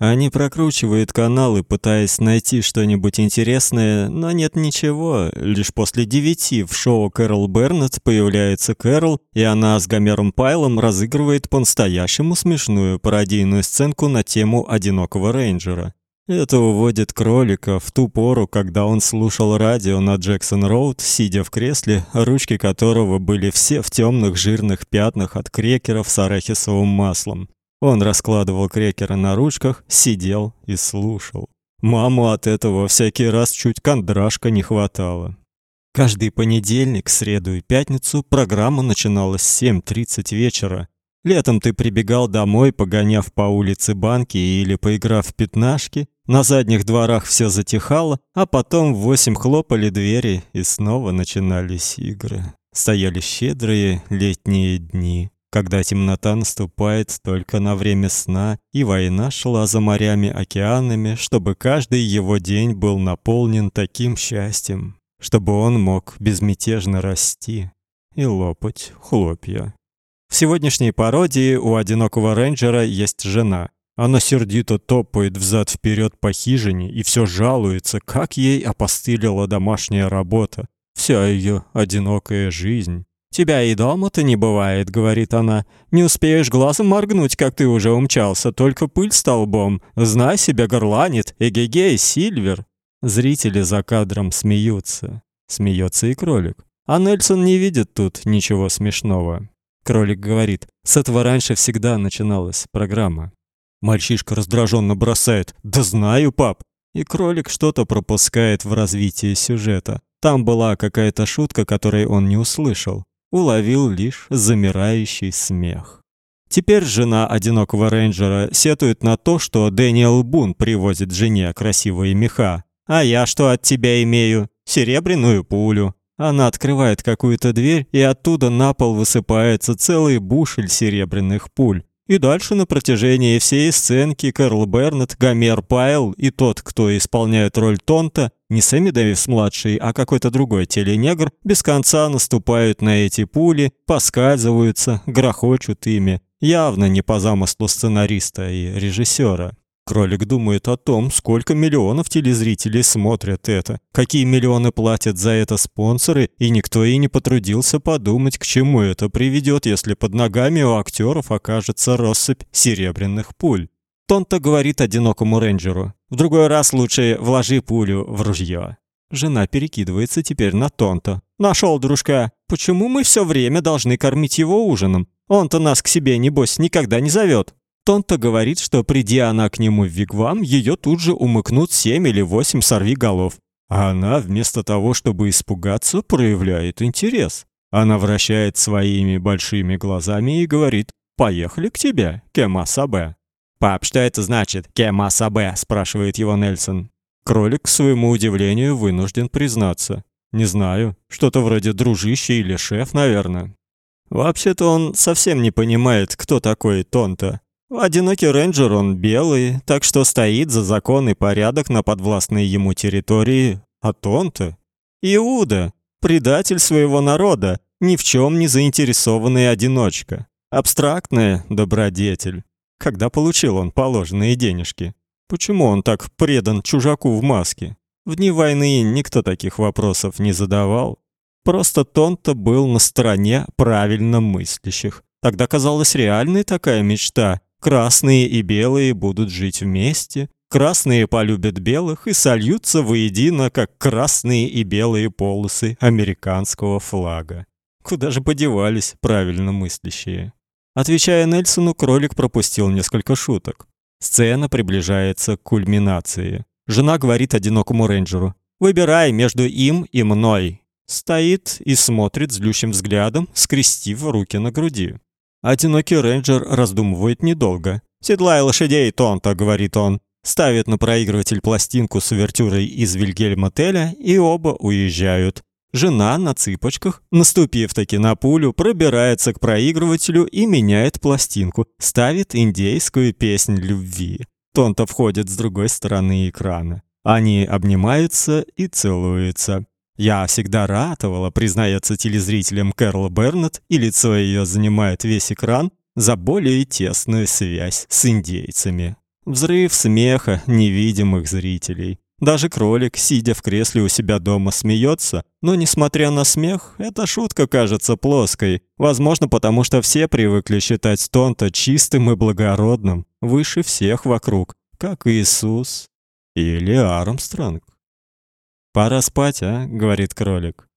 Они прокручивают каналы, пытаясь найти что-нибудь интересное, но нет ничего. Лишь после девяти в шоу Кэрол Бернетт появляется Кэрол, и она с Гомером Пайлом разыгрывает по-настоящему смешную пародийную сценку на тему одинокого рейнджера. Это уводит кролика в ту пору, когда он слушал радио на Джексон-роуд, сидя в кресле, ручки которого были все в темных жирных пятнах от крекеров с арахисовым маслом. Он раскладывал крекеры на ручках, сидел и слушал. Маму от этого всякий раз чуть кондрашка не хватало. Каждый понедельник, среду и пятницу программа начиналась с 7:30 вечера. Летом ты прибегал домой, погоняв по улице банки или поиграв в пятнашки. На задних дворах все затихало, а потом в восемь хлопали двери, и снова начинались игры. Стояли щедрые летние дни когда темнота наступает только на время сна, и война шла за морями, океанами, чтобы каждый его день был наполнен таким счастьем, чтобы он мог безмятежно расти и лопать хлопья. В сегодняшней пародии у одинокого рейнджера есть жена. Она сердито топает взад вперед по хижине и все жалуется, как ей опостылила домашняя работа, вся ее одинокая жизнь. «Тебя и дома-то не бывает», — говорит она. «Не успеешь глазом моргнуть, как ты уже умчался, только пыль столбом. Знай себя, горланит. Эгегей, Сильвер». Зрители за кадром смеются. Смеется и кролик. А Нельсон не видит тут ничего смешного. Кролик говорит, с этого раньше всегда начиналась программа. Мальчишка раздраженно бросает, да знаю, пап. И кролик что-то пропускает в развитии сюжета. Там была какая-то шутка, которой он не услышал уловил лишь замирающий смех. Теперь жена одинокого рейнджера сетует на то, что Дэниел Бун привозит жене красивые меха. А я что от тебя имею? Серебряную пулю. Она открывает какую-то дверь, и оттуда на пол высыпается целый бушель серебряных пуль. И дальше на протяжении всей сценки Кэрол Бернетт, Гомер Пайл и тот, кто исполняет роль Тонто, не Сэмми Дэвис-младший, а какой-то другой теленегр, без конца наступают на эти пули, поскальзываются, грохочут ими, явно не по замыслу сценариста и режиссера. Кролик думает о том, сколько миллионов телезрителей смотрят это, какие миллионы платят за это спонсоры, и никто и не потрудился подумать, к чему это приведет, если под ногами у актеров окажется россыпь серебряных пуль. Тонто говорит одинокому рейнджеру: "В другой раз лучше вложи пулю в ружье". Жена перекидывается теперь на Тонто. Нашел дружка. Почему мы все время должны кормить его ужином? Он-то нас к себе небось никогда не зовет. Тонто говорит, что приди она к нему в вигвам, ее тут же умыкнут семь или восемь сорвиголов. А она вместо того, чтобы испугаться, проявляет интерес. Она вращает своими большими глазами и говорит: "Поехали к тебе, Кема Сабе". "Пап, что это значит, Кема Сабе?" спрашивает его Нельсон. Кролик, к своему удивлению, вынужден признаться: "Не знаю, что-то вроде дружище или шеф, наверное". Вообще-то он совсем не понимает, кто такой Тонто. Одинокий рейнджер он белый, так что стоит за закон и порядок на подвластной ему территории. А он-то Иуда, предатель своего народа, ни в чем не заинтересованный одиночка, абстрактная добродетель. Когда получил он положенные денежки? Почему он так предан чужаку в маске? В дни войны никто таких вопросов не задавал. Просто Тонто был на стороне правильно мыслящих. Тогда казалась реальной такая мечта Красные и белые будут жить вместе, красные полюбят белых и сольются воедино, как красные и белые полосы американского флага. Куда же подевались правильно мыслящие? Отвечая Нельсону, кролик пропустил несколько шуток. Сцена приближается к кульминации. Жена говорит одинокому рейнджеру: "Выбирай между им и мной". Стоит и смотрит злющим взглядом, скрестив руки на груди. Одинокий рейнджер раздумывает недолго. «Седлай лошадей, Тонто», — говорит он. Ставит на проигрыватель пластинку с увертюрой из Вильгельма Теля, и оба уезжают. Жена на цыпочках, наступив таки на пулю, пробирается к проигрывателю и меняет пластинку, ставит индейскую песнь любви. Тонто входит с другой стороны экрана. Они обнимаются и целуются. Я всегда ратовала, признается телезрителям Кэрол Бернетт, и лицо ее занимает весь экран, за более тесную связь с индейцами. Взрыв смеха невидимых зрителей. Даже кролик, сидя в кресле у себя дома, смеется, но несмотря на смех, эта шутка кажется плоской. Возможно, потому что все привыкли считать Тонта чистым и благородным, выше всех вокруг, как Иисус или Армстронг. Пора спать, а, говорит кролик.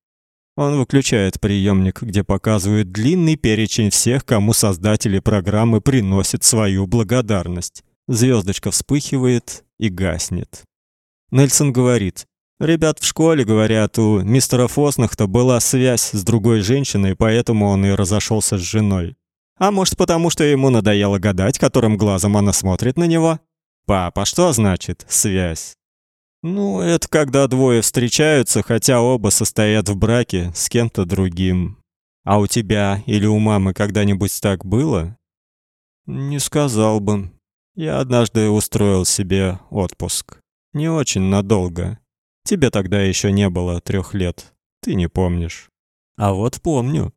Он выключает приемник, где показывают длинный перечень всех, кому создатели программы приносят свою благодарность. Звездочка вспыхивает и гаснет. Нельсон говорит: "Ребят в школе говорят, у мистера Фоснахта была связь с другой женщиной, поэтому он и разошелся с женой. А может, потому что ему надоело гадать, которым глазом она смотрит на него? Папа, что значит связь? Ну, это когда двое встречаются, хотя оба состоят в браке с кем-то другим. А у тебя или у мамы когда-нибудь так было? Не сказал бы. Я однажды устроил себе отпуск. Не очень надолго. Тебе тогда еще не было трех лет. Ты не помнишь. А вот помню.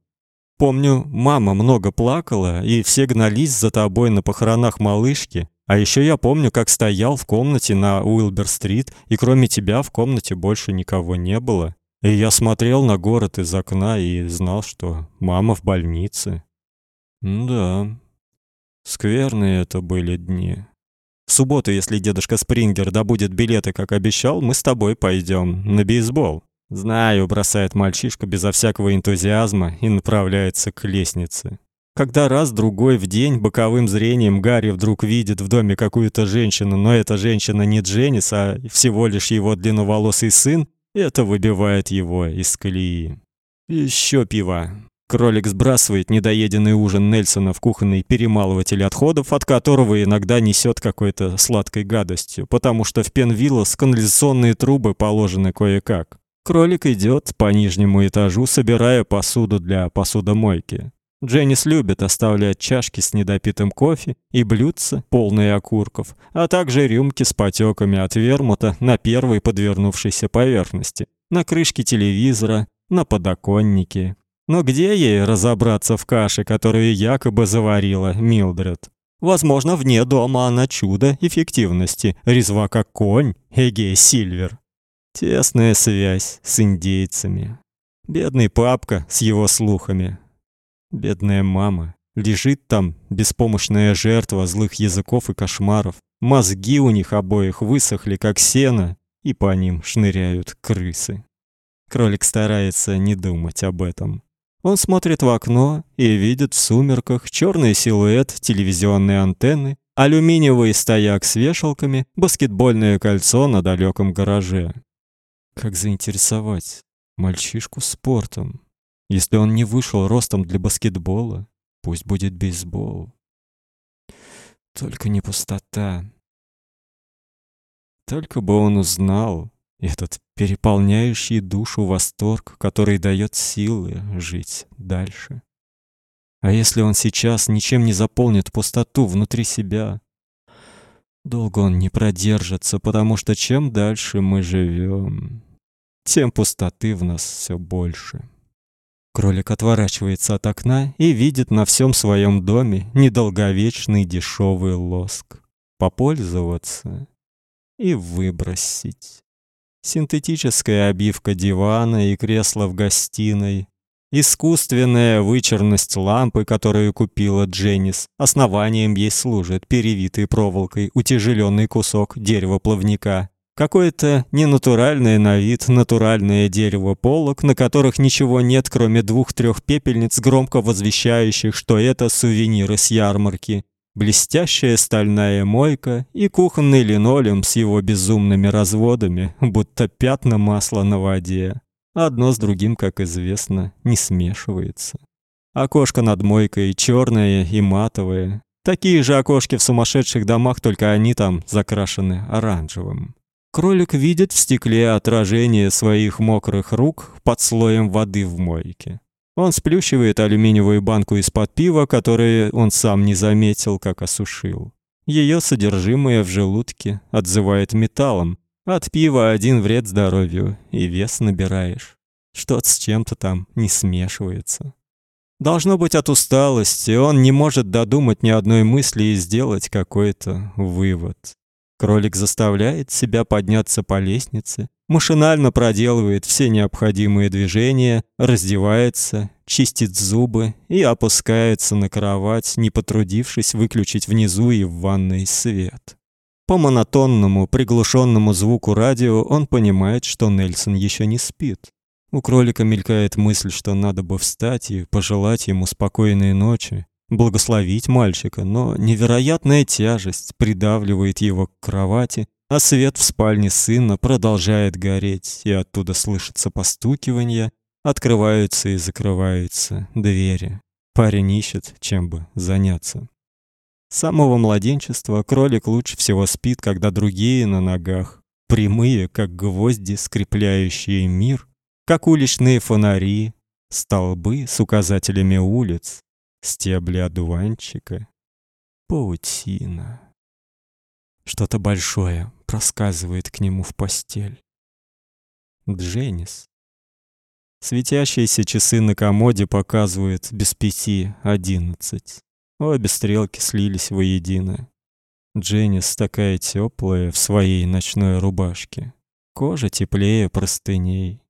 Помню, мама много плакала, и все гнались за тобой на похоронах малышки. А еще я помню, как стоял в комнате на Уилбер-стрит, и кроме тебя в комнате больше никого не было. И я смотрел на город из окна и знал, что мама в больнице. да. Скверные это были дни. В субботу, если дедушка Спрингер добудет билеты, как обещал, мы с тобой пойдем на бейсбол. Знаю, бросает мальчишка безо всякого энтузиазма и направляется к лестнице. Когда раз другой в день боковым зрением Гарри вдруг видит в доме какую-то женщину, но эта женщина не Дженнис, а всего лишь его длинноволосый сын, это выбивает его из колеи. Еще пиво. Кролик сбрасывает недоеденный ужин Нельсона в кухонный перемалыватель отходов, от которого иногда несет какой-то сладкой гадостью, потому что в Пенвиллос канализационные трубы положены кое-как. Кролик идет по нижнему этажу, собирая посуду для посудомойки. Дженнис любит оставлять чашки с недопитым кофе и блюдца, полные окурков, а также рюмки с потеками от вермута на первой подвернувшейся поверхности, на крышке телевизора, на подоконнике. Но где ей разобраться в каше, которую якобы заварила Милдред? Возможно, вне дома она чудо эффективности, резва как конь, Эге Сильвер. Тесная связь с индейцами. Бедный папка с его слухами. Бедная мама. Лежит там беспомощная жертва злых языков и кошмаров. Мозги у них обоих высохли, как сено, и по ним шныряют крысы. Кролик старается не думать об этом. Он смотрит в окно и видит в сумерках черный силуэт телевизионной антенны, алюминиевый стояк с вешалками, баскетбольное кольцо на далеком гараже. Как заинтересовать мальчишку спортом? Если он не вышел ростом для баскетбола, пусть будет бейсбол. Только не пустота. Только бы он узнал, этот переполняющий душу восторг, который дает силы жить дальше. А если он сейчас ничем не заполнит пустоту внутри себя, долго он не продержится, потому что чем дальше мы живем, тем пустоты в нас все больше. Кролик отворачивается от окна и видит на всем своем доме недолговечный дешевый лоск. Попользоваться и выбросить синтетическая обивка дивана и кресла в гостиной, искусственная вычерность лампы, которую купила Дженнис. Основанием ей служит перевитый проволокой утяжеленный кусок дерева плавника. Какое-то ненатуральное на вид натуральное дерево полок, на которых ничего нет, кроме двух-трех пепельниц, громко возвещающих, что это сувениры с ярмарки блестящая стальная мойка и кухонный линолеум с его безумными разводами, будто пятна масла на воде. Одно с другим, как известно, не смешивается. Окошко над мойкой черное и матовое. Такие же окошки в сумасшедших домах, только они там закрашены оранжевым. Кролик видит в стекле отражение своих мокрых рук под слоем воды в мойке. Он сплющивает алюминиевую банку из-под пива, которую он сам не заметил, как осушил. Ее содержимое в желудке отзывает металлом. От пива один вред здоровью, и вес набираешь. Что-то с чем-то там не смешивается. Должно быть от усталости, он не может додумать ни одной мысли и сделать какой-то вывод. Кролик заставляет себя подняться по лестнице, машинально проделывает все необходимые движения, раздевается, чистит зубы и опускается на кровать, не потрудившись выключить внизу и в ванной свет. По монотонному, приглушенному звуку радио он понимает, что Нельсон еще не спит. У кролика мелькает мысль, что надо бы встать и пожелать ему спокойной ночи, благословить мальчика, но невероятная тяжесть придавливает его к кровати, а свет в спальне сына продолжает гореть, и оттуда слышится постукивание, открываются и закрываются двери. Парень ищет, чем бы заняться. С самого младенчества кролик лучше всего спит, когда другие на ногах, прямые, как гвозди, скрепляющие мир, как уличные фонари, столбы с указателями улиц, стебли одуванчика, паутина. Что-то большое проскальзывает к нему в постель. Дженнис. Светящиеся часы на комоде показывают без пяти одиннадцать. Обе стрелки слились воедино. Дженнис такая теплая в своей ночной рубашке. Кожа теплее простыней.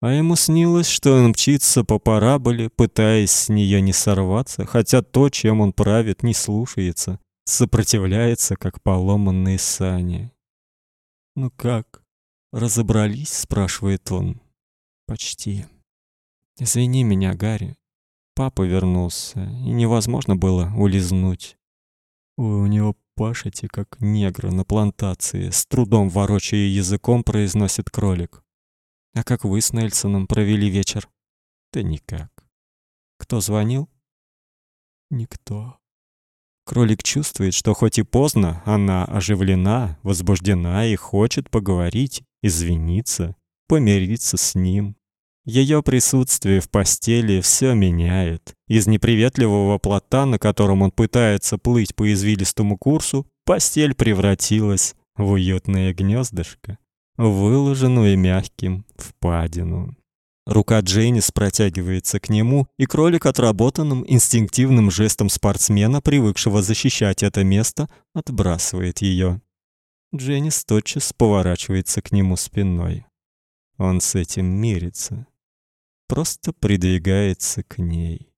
А ему снилось, что он мчится по параболе, пытаясь с нее не сорваться, хотя то, чем он правит, не слушается, сопротивляется, как поломанные сани. «Ну как, разобрались?» — спрашивает он. «Почти. Извини меня, Гарри. Папа вернулся, и невозможно было улизнуть. у него пашете, как негра на плантации, с трудом ворочая языком, произносит кролик. А как вы с Нельсоном провели вечер? Да никак. Кто звонил? Никто. Кролик чувствует, что хоть и поздно, она оживлена, возбуждена и хочет поговорить, извиниться, помириться с ним. Ее присутствие в постели все меняет. Из неприветливого плота, на котором он пытается плыть по извилистому курсу, постель превратилась в уютное гнездышко выложенную мягким впадину. Рука Джейнис протягивается к нему, и кролик отработанным инстинктивным жестом спортсмена, привыкшего защищать это место, отбрасывает ее. Джейнис тотчас поворачивается к нему спиной. Он с этим мирится. Просто придвигается к ней.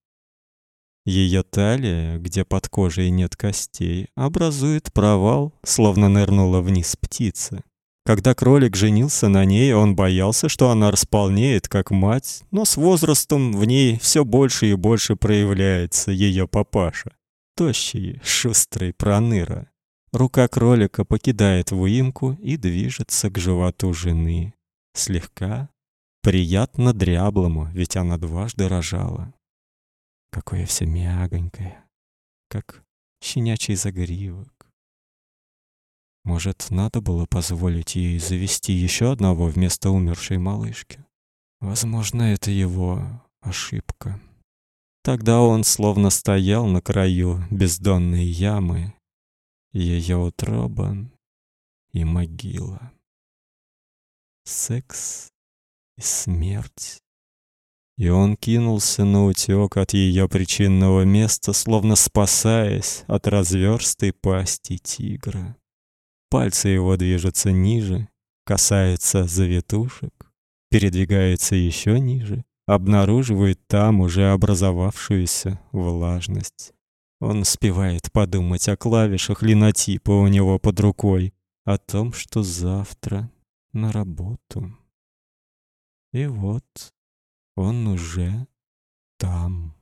Ее талия, где под кожей нет костей, образует провал, словно нырнула вниз птица. Когда кролик женился на ней, он боялся, что она располнеет, как мать, но с возрастом в ней все больше и больше проявляется ее папаша. Тощий, шустрый проныра. Рука кролика покидает выемку и движется к животу жены. Слегка, приятно дряблому, ведь она дважды рожала. Какое все мягонькое, как щенячий загривок. Может, надо было позволить ей завести еще одного вместо умершей малышки? Возможно, это его ошибка. Тогда он словно стоял на краю бездонной ямы, ее утроба и могила. Секс и смерть. И он кинулся на утёк от ее причинного места, словно спасаясь от разверстой пасти тигра. Пальцы его движутся ниже, касается завитушек, передвигается еще ниже, обнаруживает там уже образовавшуюся влажность. Он успевает подумать о клавишах линотипа у него под рукой, о том, что завтра на работу. И вот он уже там.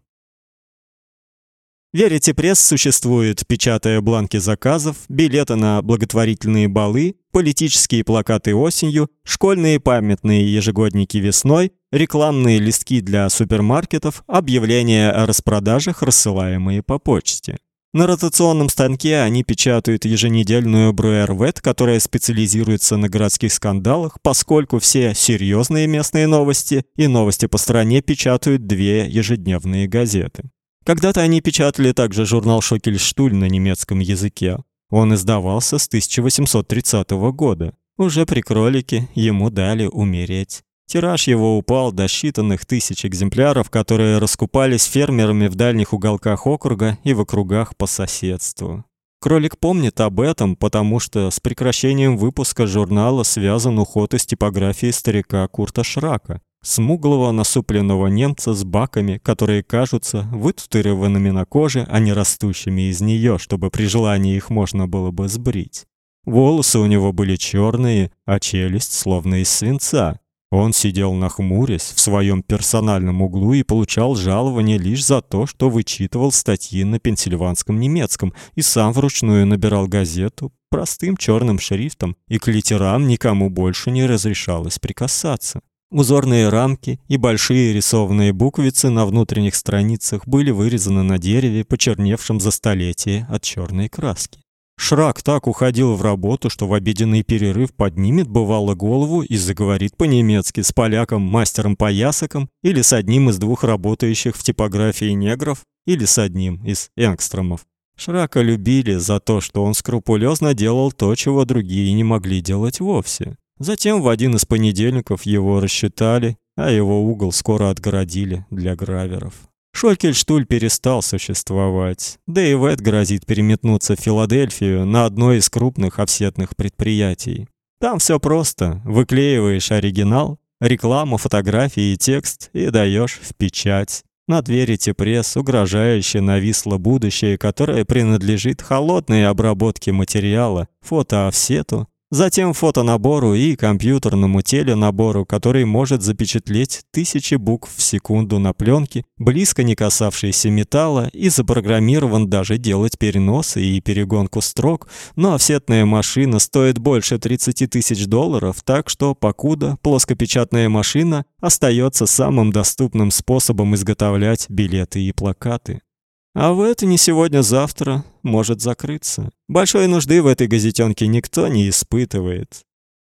Верите пресс существует, печатая бланки заказов, билеты на благотворительные балы, политические плакаты осенью, школьные памятные ежегодники весной, рекламные листки для супермаркетов, объявления о распродажах, рассылаемые по почте. На ротационном станке они печатают еженедельную Бруэр-Вет, которая специализируется на городских скандалах, поскольку все серьезные местные новости и новости по стране печатают две ежедневные газеты. Когда-то они печатали также журнал Шокельштуль на немецком языке. Он издавался с 1830 года. Уже при кролике ему дали умереть. Тираж его упал до считанных тысяч экземпляров, которые раскупались фермерами в дальних уголках округа и в округах по соседству. Кролик помнит об этом, потому что с прекращением выпуска журнала связан уход из типографии старика Курта Шрака, смуглого насупленного немца с баками, которые кажутся вытатуированными на коже, а не растущими из нее, чтобы при желании их можно было бы сбрить. Волосы у него были черные, а челюсть словно из свинца. Он сидел нахмурясь в своем персональном углу и получал жалование лишь за то, что вычитывал статьи на пенсильванском немецком и сам вручную набирал газету простым черным шрифтом, и к литерам никому больше не разрешалось прикасаться. Узорные рамки и большие рисованные буквицы на внутренних страницах были вырезаны на дереве, почерневшем за столетия от черной краски. Шрак так уходил в работу, что в обеденный перерыв поднимет бывало голову и заговорит по-немецки с поляком, мастером поясоком, или с одним из двух работающих в типографии негров, или с одним из энгстромов. Шрака любили за то, что он скрупулезно делал то, чего другие не могли делать вовсе. Затем в один из понедельников его рассчитали, а его угол скоро отгородили для граверов. Шокельштуль перестал существовать. Да и Вэт грозит переметнуться в Филадельфию на одно из крупных офсетных предприятий. Там все просто. Выклеиваешь оригинал, рекламу, фотографии и текст и даешь в печать. На двери пресс угрожающе нависло будущее, которое принадлежит холодной обработке материала, фотоофсету Затем фотонабору и компьютерному теленабору, который может запечатлеть тысячи букв в секунду на пленке, близко не касавшейся металла, и запрограммирован даже делать переносы и перегонку строк, но офсетная машина стоит больше 30 тысяч долларов, так что покуда плоскопечатная машина остается самым доступным способом изготовлять билеты и плакаты. А в это не сегодня-завтра может закрыться. Большой нужды в этой газетенке никто не испытывает.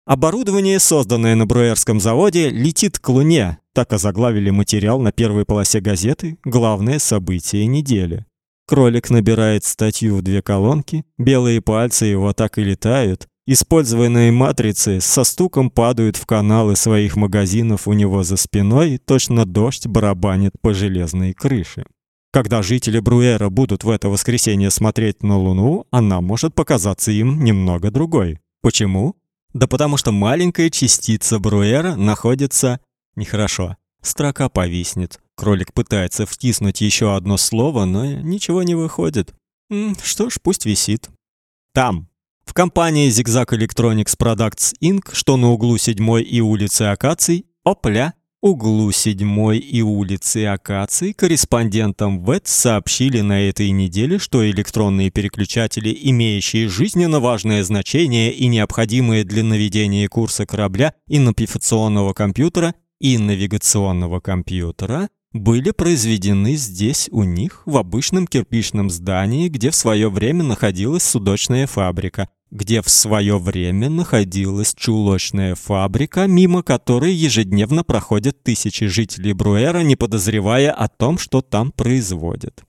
Оборудование, созданное на Бруэрском заводе, летит к Луне. Так озаглавили материал на первой полосе газеты «Главное событие недели». Кролик набирает статью в две колонки, белые пальцы его так и летают, Использованные матрицы со стуком падают в каналы своих магазинов у него за спиной, точно дождь барабанит по железной крыше. Когда жители Бруэра будут в это воскресенье смотреть на Луну, она может показаться им немного другой. Почему? Да потому что маленькая частица Бруэра находится нехорошо. Строка повиснет. Кролик пытается втиснуть еще одно слово, но ничего не выходит. Что ж, пусть висит. Там. В компании Zigzag Electronics Products Inc., что на углу 7 и улицы Акаций, опля, углу 7 и улицы Акации корреспондентам ВЭТ сообщили на этой неделе, что электронные переключатели, имеющие жизненно важное значение и необходимые для наведения курса корабля и навигационного компьютера и навигационного компьютера, были произведены здесь у них в обычном кирпичном здании, где в свое время находилась судочная фабрика, где в свое время находилась чулочная фабрика, мимо которой ежедневно проходят тысячи жителей Бруэра, не подозревая о том, что там производят.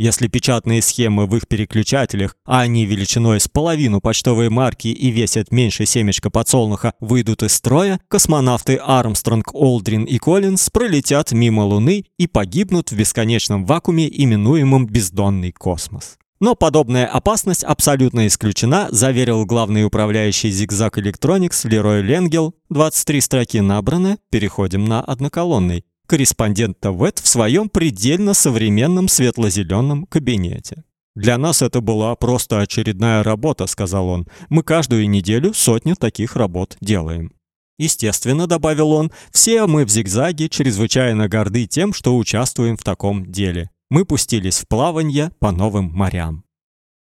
Если печатные схемы в их переключателях, а они величиной с половину почтовой марки и весят меньше семечка подсолнуха, выйдут из строя, космонавты Армстронг, Олдрин и Коллинз пролетят мимо Луны и погибнут в бесконечном вакууме, именуемом бездонный космос. Но подобная опасность абсолютно исключена, заверил главный управляющий Zigzag Electronics Лерой Ленгел. 23 строки набраны, переходим на одноколонный. Корреспондент ТВЭТ в своем предельно современном светло-зеленом кабинете. Для нас это была просто очередная работа, сказал он. Мы каждую неделю сотню таких работ делаем. Естественно, добавил он, все мы в Зигзаге чрезвычайно горды тем, что участвуем в таком деле мы пустились в плаванье по новым морям.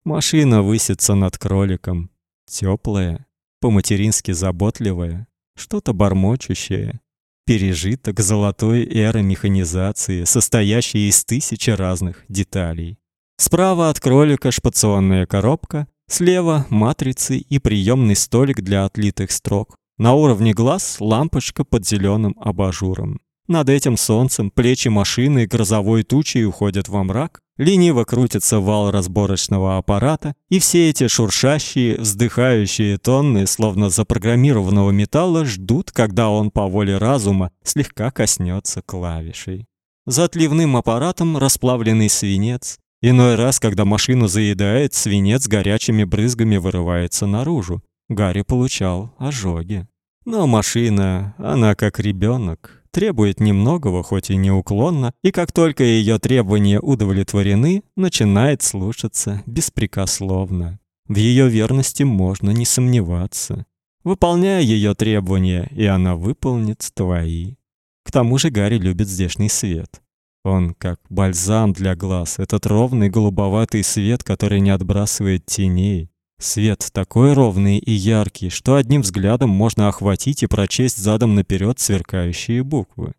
Машина высится над кроликом, теплая, по-матерински заботливая, что-то бормочущее, пережиток золотой эры механизации, состоящей из тысячи разных деталей. Справа от кролика шпационная коробка, слева матрицы и приемный столик для отлитых строк. На уровне глаз лампочка под зеленым абажуром. Над этим солнцем плечи машины грозовой тучей уходят во мрак, Лениво крутится вал разборочного аппарата, и все эти шуршащие, вздыхающие тонны, словно запрограммированного металла, ждут, когда он по воле разума слегка коснется клавишей. За отливным аппаратом расплавленный свинец. Иной раз, когда машину заедает, свинец горячими брызгами вырывается наружу. Гарри получал ожоги. Но машина, она как ребенок, требует немногого, хоть и неуклонно, и как только ее требования удовлетворены, начинает слушаться беспрекословно. В ее верности можно не сомневаться. Выполняя ее требования, и она выполнит твои. К тому же Гарри любит здешний свет. Он как бальзам для глаз, этот ровный голубоватый свет, который не отбрасывает теней, Свет такой ровный и яркий, что одним взглядом можно охватить и прочесть задом наперед сверкающие буквы.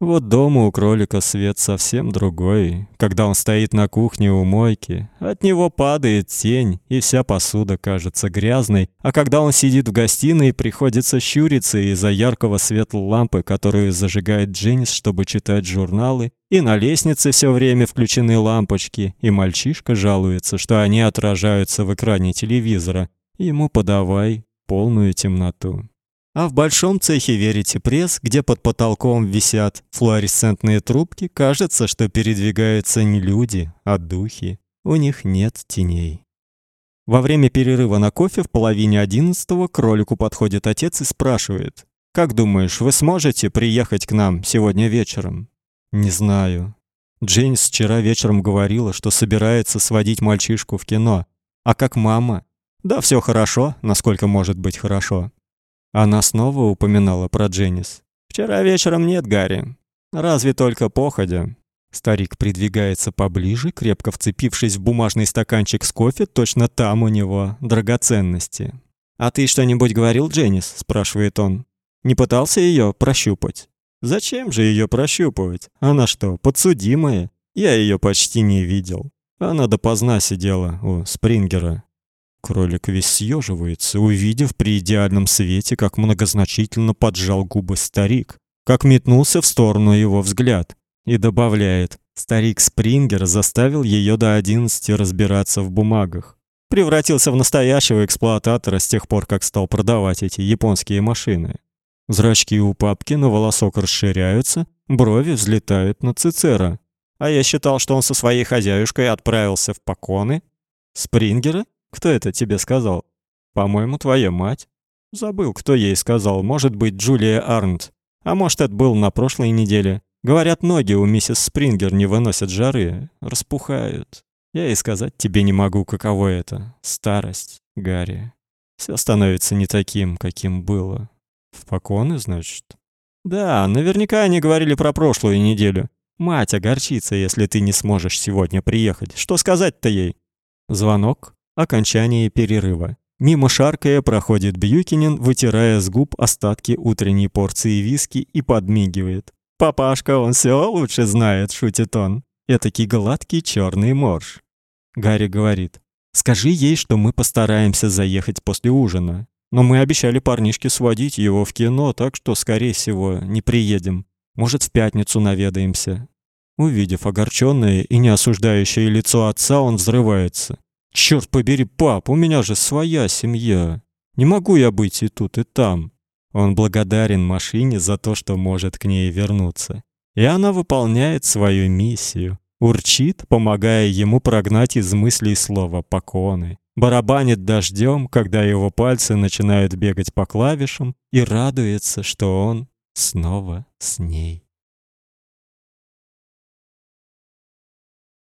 Вот дома у кролика свет совсем другой. Когда он стоит на кухне у мойки, от него падает тень, и вся посуда кажется грязной, а когда он сидит в гостиной, приходится щуриться из-за яркого света лампы, которую зажигает Дженнис, чтобы читать журналы, и на лестнице все время включены лампочки, и мальчишка жалуется, что они отражаются в экране телевизора. Ему подавай полную темноту. А в большом цехе верите пресс, где под потолком висят флуоресцентные трубки, кажется, что передвигаются не люди, а духи. У них нет теней. Во время перерыва на кофе в половине одиннадцатого к кролику подходит отец и спрашивает: "Как думаешь, вы сможете приехать к нам сегодня вечером?" "Не знаю. Джейнс вчера вечером говорила, что собирается сводить мальчишку в кино. А как мама?" "Да все хорошо, насколько может быть хорошо." Она снова упоминала про Дженнис. Вчера вечером нет, Гарри. Разве только походя. Старик придвигается поближе, крепко вцепившись в бумажный стаканчик с кофе, точно там у него драгоценности. А ты что-нибудь говорил Дженнис? спрашивает он. Не пытался ее прощупать? Зачем же ее прощупывать? Она что, подсудимая? Я ее почти не видел. Она допоздна сидела у Спрингера. Кролик весь съеживается, увидев при идеальном свете, как многозначительно поджал губы старик, как метнулся в сторону его взгляд, и добавляет: "Старик Спрингер заставил ее до одиннадцати разбираться в бумагах, превратился в настоящего эксплуататора с тех пор, как стал продавать эти японские машины". Зрачки у папки на волосок расширяются, брови взлетают на Цицера. А я считал, что он со своей хозяюшкой отправился в Поконы. Спрингера? Кто это тебе сказал? По-моему, твоя мать. Забыл, кто ей сказал. Может быть, Джулия Арнт. А может, это был на прошлой неделе. Говорят, ноги у миссис Спрингер не выносят жары, распухают. Я и сказать тебе не могу, каково это старость, Гарри. Все становится не таким, каким было. В поконы, значит. Да, наверняка они говорили про прошлую неделю. Мать огорчится, если ты не сможешь сегодня приехать. Что сказать-то ей? Звонок. Окончание перерыва. Мимо шаркая проходит Бьюкинин, вытирая с губ остатки утренней порции виски и подмигивает. «Папашка, он все лучше знает», — шутит он. Этакий гладкий черный морж. Гарри говорит. «Скажи ей, что мы постараемся заехать после ужина. Но мы обещали парнишке сводить его в кино, так что, скорее всего, не приедем. Может, в пятницу наведаемся». Увидев огорченное и не осуждающее лицо отца, он взрывается. Черт побери, пап, у меня же своя семья. Не могу я быть и тут, и там. Он благодарен машине за то, что может к ней вернуться. И она выполняет свою миссию. Урчит, помогая ему прогнать из мыслей слова поконы. Барабанит дождем, когда его пальцы начинают бегать по клавишам, и радуется, что он снова с ней.